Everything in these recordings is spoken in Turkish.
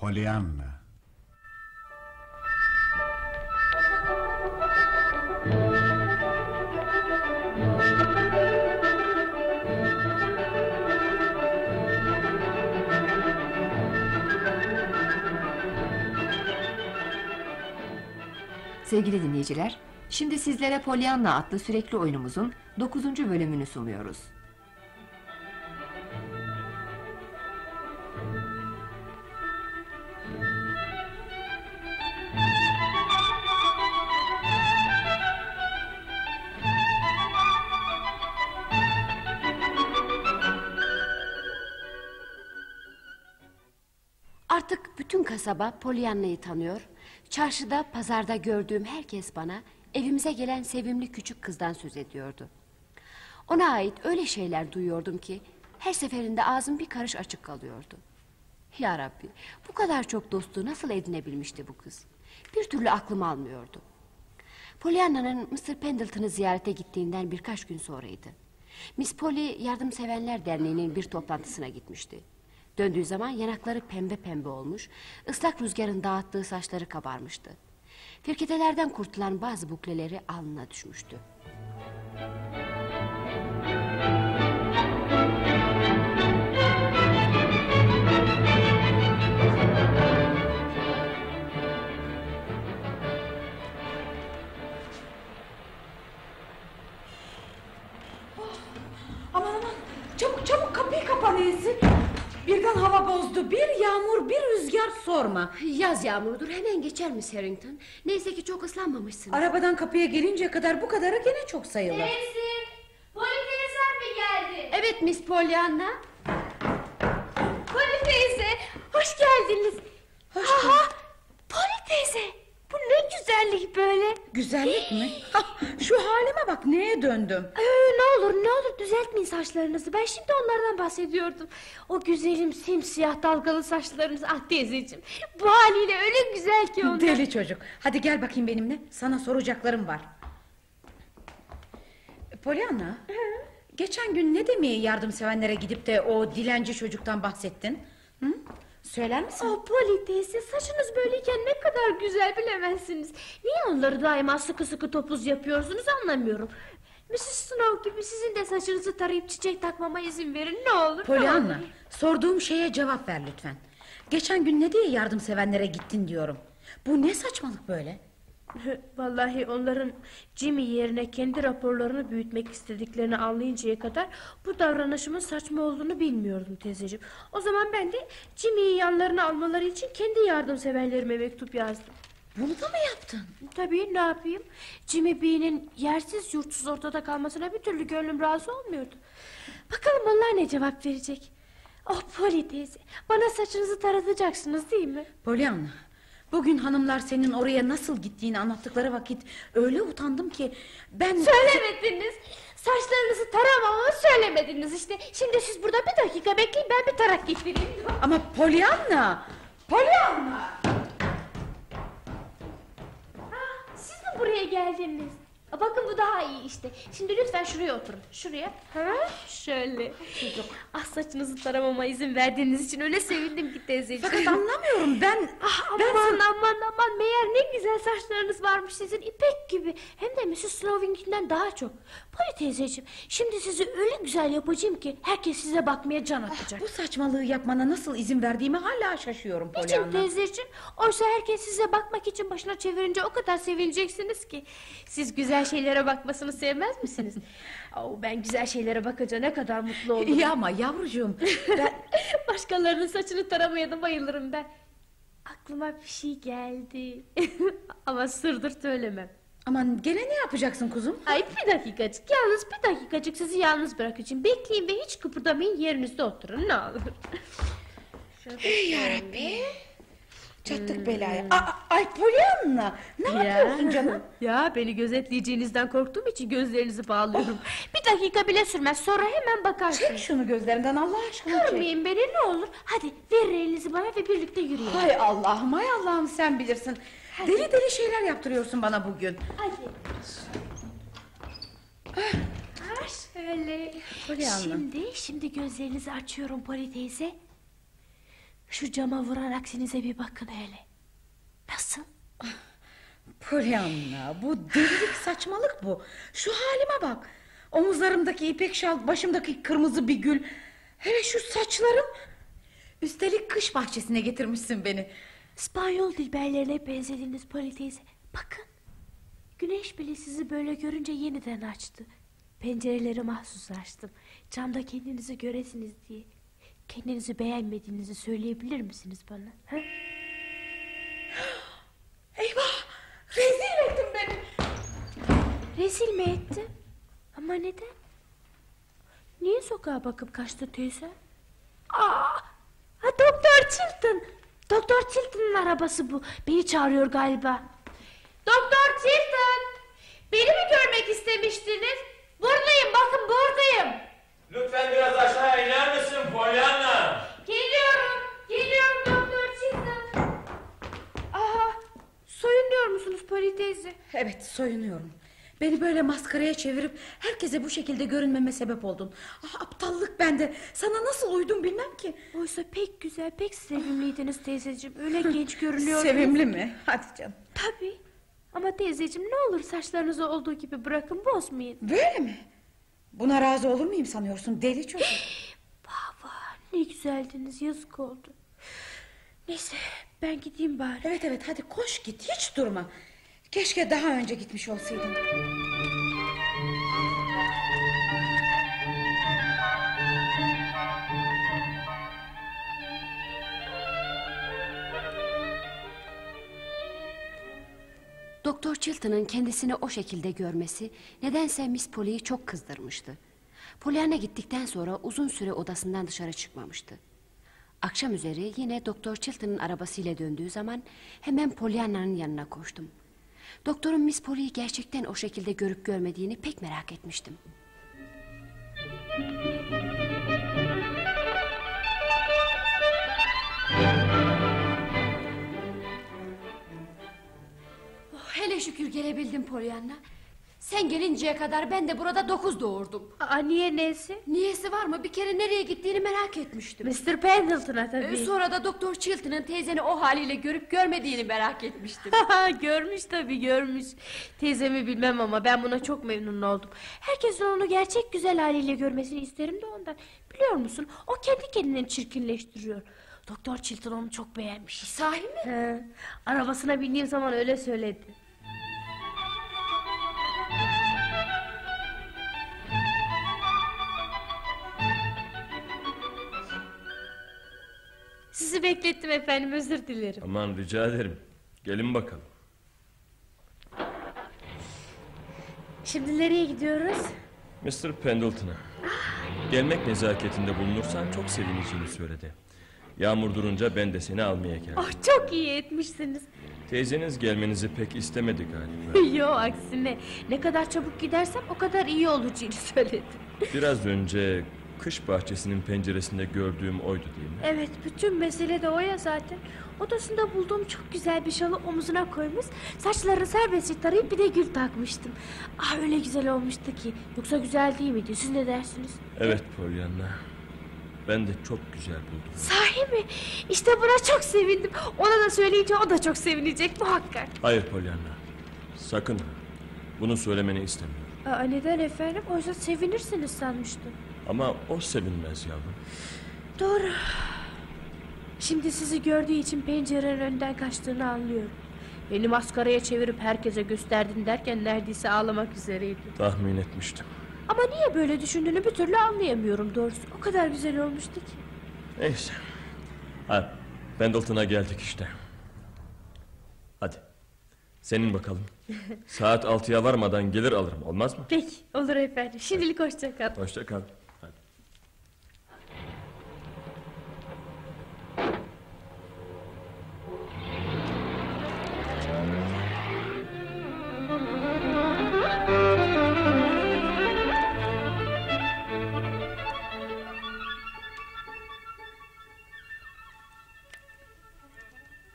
Pollyanna. Sevgili dinleyiciler, şimdi sizlere Pollyanna adlı sürekli oyunumuzun 9. bölümünü sunuyoruz. Kasaba Pollyanna'yı tanıyor. Çarşıda, pazarda gördüğüm herkes bana evimize gelen sevimli küçük kızdan söz ediyordu. Ona ait öyle şeyler duyuyordum ki her seferinde ağzım bir karış açık kalıyordu. Ya Rabbi, bu kadar çok dostu nasıl edinebilmişti bu kız? Bir türlü aklım almıyordu. Pollyanna'nın Mr. Pendleton'ı ziyarete gittiğinden birkaç gün sonraydı. Miss Polly Yardımsevenler Derneği'nin bir toplantısına gitmişti. Döndüğü zaman yanakları pembe pembe olmuş, ıslak rüzgarın dağıttığı saçları kabarmıştı. Firketelerden kurtulan bazı bukleleri alnına düşmüştü. Aman aman çabuk çabuk kapıyı kapanıyorsun. Birden hava bozdu. Bir yağmur bir rüzgar sorma. Yaz yağmurudur hemen geçer mi Harrington? Neyse ki çok ıslanmamışsın. Arabadan kapıya gelinceye kadar bu kadarı gene çok sayılır. Teyze, Poli teyzem mi geldi? Evet Miss Pollyanna. Poli teyze, hoş geldiniz. Hoş Aha, Poli teyze, bu ne güzellik böyle. Güzellik mi? Şu halime bak neye döndüm. Ee, ne olur ne olur düzeltmeyin saçlarınızı. Ben şimdi onlardan bahsediyordum. O güzelim simsiyah dalgalı saçlarınız ah teyzeciğim. Bu haliyle öyle güzel ki onlar. Deli çocuk. Hadi gel bakayım benimle. Sana soracaklarım var. Pollyanna. Geçen gün ne demeye yardımsevenlere gidip de o dilenci çocuktan bahsettin? Hı? Söyler misin? Oh Poli teyze saçınız böyleyken ne kadar güzel bilemezsiniz. Niye onları daima sıkı sıkı topuz yapıyorsunuz anlamıyorum. Mrs. Snow gibi sizin de saçınızı tarayıp çiçek takmama izin verin ne olur. Pollyanna, sorduğum şeye cevap ver lütfen. Geçen gün ne diye yardımsevenlere gittin diyorum. Bu ne saçmalık böyle? Vallahi onların Jimmy yerine kendi raporlarını büyütmek istediklerini anlayıncaya kadar bu davranışımın saçma olduğunu bilmiyordum teyzeciğim. O zaman ben de Jimmy'yi yanlarına almaları için kendi yardımseverlerime mektup yazdım. Bunu da mı yaptın? Tabii ne yapayım? Jimmy B'nin yersiz yurtsuz ortada kalmasına bir türlü gönlüm razı olmuyordu. Bakalım onlar ne cevap verecek? Oh Polly teyze bana saçınızı taratacaksınız değil mi? Pollyanna, bugün hanımlar senin oraya nasıl gittiğini anlattıkları vakit öyle utandım ki ben... Söylemediniz. Saçlarınızı taramamamı söylemediniz işte. Şimdi siz burada bir dakika bekleyin ben bir tarak getireyim. Ama Pollyanna, Pollyanna! Siz mi buraya geldiniz? Bakın bu daha iyi işte. Şimdi lütfen şuraya oturun. Şuraya. Ha? Şöyle. Ah saçınızı taramama izin verdiğiniz için öyle sevindim ki teyzeciğim. Fakat anlamıyorum ben... Ah, ben aman aman meğer ne güzel saçlarınız varmış sizin ipek gibi. Hem de Mrs. Slowing'inden daha çok. Polly teyzeciğim şimdi sizi öyle güzel yapacağım ki herkes size bakmaya can atacak. Bu saçmalığı yapmana nasıl izin verdiğimi hala şaşıyorum Niçin Pollyanna. teyzeciğim? Oysa herkes size bakmak için başına çevirince o kadar sevineceksiniz ki. Siz güzel şeylere bakmasını sevmez misiniz? Oo, ben güzel şeylere bakınca ne kadar mutlu olurum. İyi ama yavrucuğum ben... Başkalarının saçını taramaya da bayılırım ben. Aklıma bir şey geldi. Ama sırdır söylemem. Aman gene ne yapacaksın kuzum? Ay bir dakikacık yalnız bir dakikacık sizi yalnız bırakacağım. Bekleyin ve hiç kıpırdamayın yerinizde oturun ne olur. Ey yarabbi. Çattık belaya. Aa, ay Pollyanna ne yapıyorsun canım? Ya beni gözetleyeceğinizden korktuğum için gözlerinizi bağlıyorum. Bir dakika bile sürmez sonra hemen Çek bakarsınız. şunu gözlerinden Allah aşkına çek. Kırmayın beni ne olur. Hadi verin elinizi bana ve birlikte yürüyelim. Hay Allah'ım hay Allah'ım sen bilirsin. Deli deli şeyler yaptırıyorsun bana bugün. Hadi. Ha şöyle. Pollyanna. Şimdi, şimdi gözlerinizi açıyorum Poli teyze. Şu cama vuran aksinize bir bakın hele. Nasıl? Pollyanna bu delilik saçmalık bu. Şu halime bak. Omuzlarımdaki ipek şal, başımdaki kırmızı bir gül. Hele şu saçlarım. Üstelik kış bahçesine getirmişsin beni. İspanyol dilberlerine benzediniz Poli teyze. Bakın. Güneş bile sizi böyle görünce yeniden açtı. Pencereleri mahsus açtım. Camda kendinizi göresiniz diye. Kendinizi beğenmediğinizi söyleyebilir misiniz bana? Ha? Eyvah! Rezil ettin beni. Rezil mi etti? Ama neden? Niye sokağa bakıp kaçtı teyze? Aa, ha, Doktor Chilton. Doktor Chilton'ın arabası bu. Beni çağırıyor galiba. Doktor Chilton. Beni mi görmek istemiştiniz? Buradayım. Soyunuyorum. Beni böyle maskaraya çevirip herkese bu şekilde görünmeme sebep oldun. Ah, aptallık bende. Sana nasıl uydum bilmem ki. Oysa pek güzel, pek sevimliydiniz teyzeciğim. Öyle genç görünüyordunuz. Sevimli mi? Hadi canım. Tabii. Ama teyzeciğim ne olur saçlarınızı olduğu gibi bırakın bozmayın. Böyle mi? Buna razı olur muyum sanıyorsun deli çocuk? Baba ne güzeldiniz yazık oldu. Neyse ben gideyim bari. Evet evet hadi koş git hiç durma. Keşke daha önce gitmiş olsaydın. Doktor Chilton'ın kendisini o şekilde görmesi nedense Miss Polly'yi çok kızdırmıştı. Pollyanna gittikten sonra uzun süre odasından dışarı çıkmamıştı. Akşam üzeri yine Doktor Chilton'ın arabasıyla döndüğü zaman hemen Pollyanna'nın yanına koştum. Doktorun Miss Polly'yi gerçekten o şekilde görüp görmediğini pek merak etmiştim. Oh, hele şükür gelebildim Pollyanna. Sen gelinceye kadar ben de burada dokuz doğurdum. Aa, niye neyse? Niyesi var mı? Bir kere nereye gittiğini merak etmiştim. Mr. Pendleton'a Ee, tabii. Sonra da Doktor Chilton'ın teyzeni o haliyle görüp görmediğini merak etmiştim. görmüş tabii görmüş. Teyzemi bilmem ama ben buna çok memnun oldum. Herkesin onu gerçek güzel haliyle görmesini isterim de ondan. Biliyor musun? O kendi kendini çirkinleştiriyor. Doktor Chilton onu çok beğenmiş. Sahi mi? He, arabasına bindiğim zaman öyle söyledi. Sizi beklettim efendim özür dilerim. Aman rica ederim. Gelin bakalım. Şimdi nereye gidiyoruz? Mr. Pendleton'a. Gelmek nezaketinde bulunursan çok sevineceğini söyledi. Yağmur durunca ben de seni almaya geldim. Oh çok iyi etmişsiniz. Teyzeniz gelmenizi pek istemedi galiba. Yo aksine ne kadar çabuk gidersem o kadar iyi olacağını söyledi. Biraz önce kış bahçesinin penceresinde gördüğüm oydu değil mi? Evet bütün mesele de o ya zaten. Odasında bulduğum çok güzel bir şalı omuzuna koymuş. Saçlarını serbestçe tarayıp bir de gül takmıştım. Ah öyle güzel olmuştu ki. Yoksa güzel değil miydi? Siz ne dersiniz? Evet Pollyanna. Ben de çok güzel buldum. Sahi mi? İşte buna çok sevindim. Ona da söyleyince o da çok sevinecek muhakkak. Hayır Pollyanna. Sakın. Bunu söylemeni istemiyorum. Aa, neden efendim? Oysa sevinirsiniz sanmıştım. Ama o sevinmez yavrum. Doğru. Şimdi sizi gördüğü için pencerenin önden kaçtığını anlıyorum. Beni maskaraya çevirip herkese gösterdin derken neredeyse ağlamak üzereydi. Tahmin etmiştim. Ama niye böyle düşündüğünü bir türlü anlayamıyorum doğrusu. O kadar güzel olmuştu ki. Neyse. Ha, Pendleton'a geldik işte. Hadi. Senin bakalım. Saat altıya varmadan gelir alırım olmaz mı? Peki olur efendim. Şimdilik hoşça kal. Hoşça kal.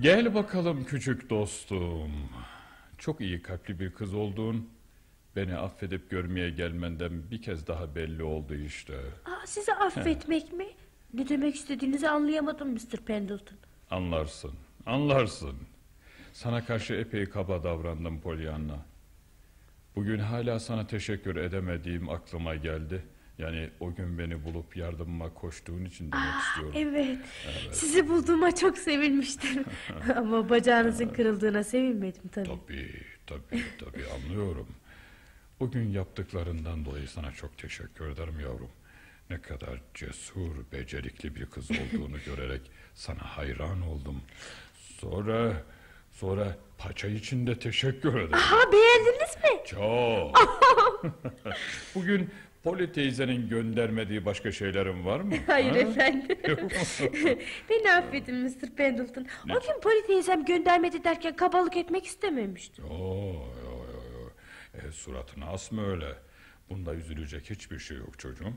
Gel bakalım küçük dostum. Çok iyi kalpli bir kız oldun. Beni affedip görmeye gelmenden bir kez daha belli oldu işte. Aa, sizi affetmek mi? Ne demek istediğinizi anlayamadım Mr. Pendleton. Anlarsın, anlarsın. Sana karşı epey kaba davrandım Pollyanna. Bugün hala sana teşekkür edemediğim aklıma geldi. Yani o gün beni bulup yardımıma koştuğun için demek istiyorum. Evet. Sizi bulduğuma çok sevinmiştim. Ama bacağınızın kırıldığına sevinmedim tabii. Tabii, tabii, tabii anlıyorum. Bugün yaptıklarından dolayı sana çok teşekkür ederim yavrum. Ne kadar cesur, becerikli bir kız olduğunu görerek sana hayran oldum. Sonra, sonra paça için de teşekkür ederim. Ha beğendiniz mi? Çok. Bugün Poli teyzenin göndermediği başka şeylerin var mı? Hayır Ha? efendim. Beni affedin Mr. Pendleton. O gün Polly teyzem göndermedi derken kabalık etmek istememiştim. Oo, yo, yo, yo. E, suratına asma öyle. Bunda üzülecek hiçbir şey yok çocuğum.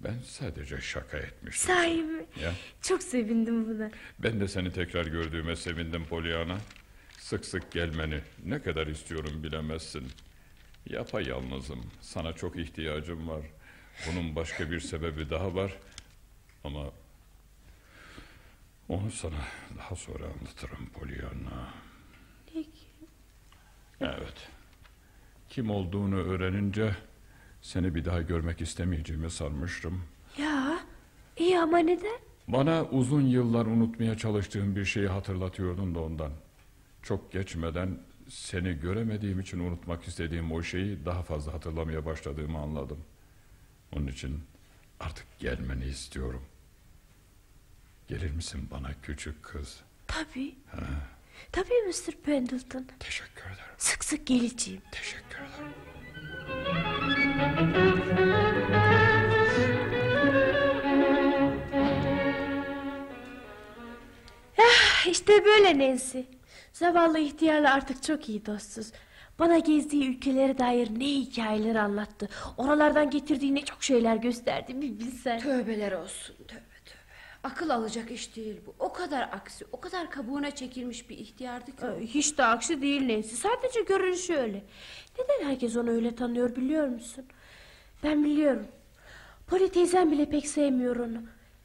Ben sadece şaka etmiştim. Sahi mi? Ya. Çok sevindim buna. Ben de seni tekrar gördüğüme sevindim Pollyanna. Sık sık gelmeni ne kadar istiyorum bilemezsin. Yapayalnızım. Sana çok ihtiyacım var. Bunun başka bir sebebi daha var. Ama onu sana daha sonra anlatırım Pollyanna. Peki. Evet. Kim olduğunu öğrenince seni bir daha görmek istemeyeceğimi sanmıştım. Ya iyi ama neden? Bana uzun yıllar unutmaya çalıştığım bir şeyi hatırlatıyordun da ondan. Çok geçmeden seni göremediğim için unutmak istediğim o şeyi daha fazla hatırlamaya başladığımı anladım. Onun için artık gelmeni istiyorum. Gelir misin bana küçük kız? Tabii. Tabii Mr. Pendleton. Teşekkür ederim. Sık sık geleceğim. Teşekkür ederim. İşte böyle Nancy. Zavallı ihtiyarla artık çok iyi dostuz. Bana gezdiği ülkelere dair ne hikayeler anlattı. Oralardan getirdiği ne çok şeyler gösterdi bir bilsen. Tövbeler olsun tövbe tövbe. Akıl alacak iş değil bu. O kadar aksi, o kadar kabuğuna çekilmiş bir ihtiyardı ki. Ee, Hiç de aksi değil Nancy. Sadece görünüşü öyle. Neden herkes onu öyle tanıyor biliyor musun? Ben biliyorum. Poli teyzem bile pek sevmiyor onu.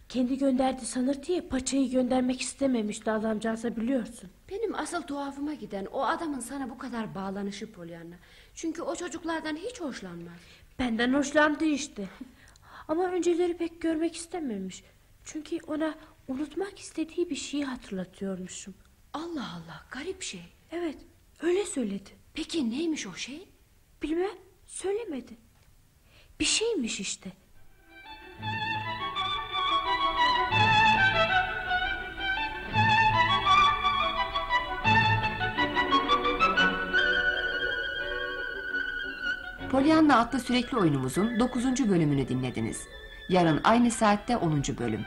Kendi gönderdi sanır diye paçayı göndermek istememişti adamcağıza biliyorsun. Benim asıl tuhafıma giden o adamın sana bu kadar bağlanışı Pollyanna. Çünkü o çocuklardan hiç hoşlanmaz. Benden hoşlandı işte. Ama önceleri pek görmek istememiş. Çünkü ona unutmak istediği bir şeyi hatırlatıyormuşum. Allah Allah garip şey. Evet öyle söyledi. Peki neymiş o şey? Bilmem söylemedi. Bir şeymiş işte. Pollyanna adlı sürekli oyunumuzun 9. bölümünü dinlediniz. Yarın aynı saatte 10. bölüm.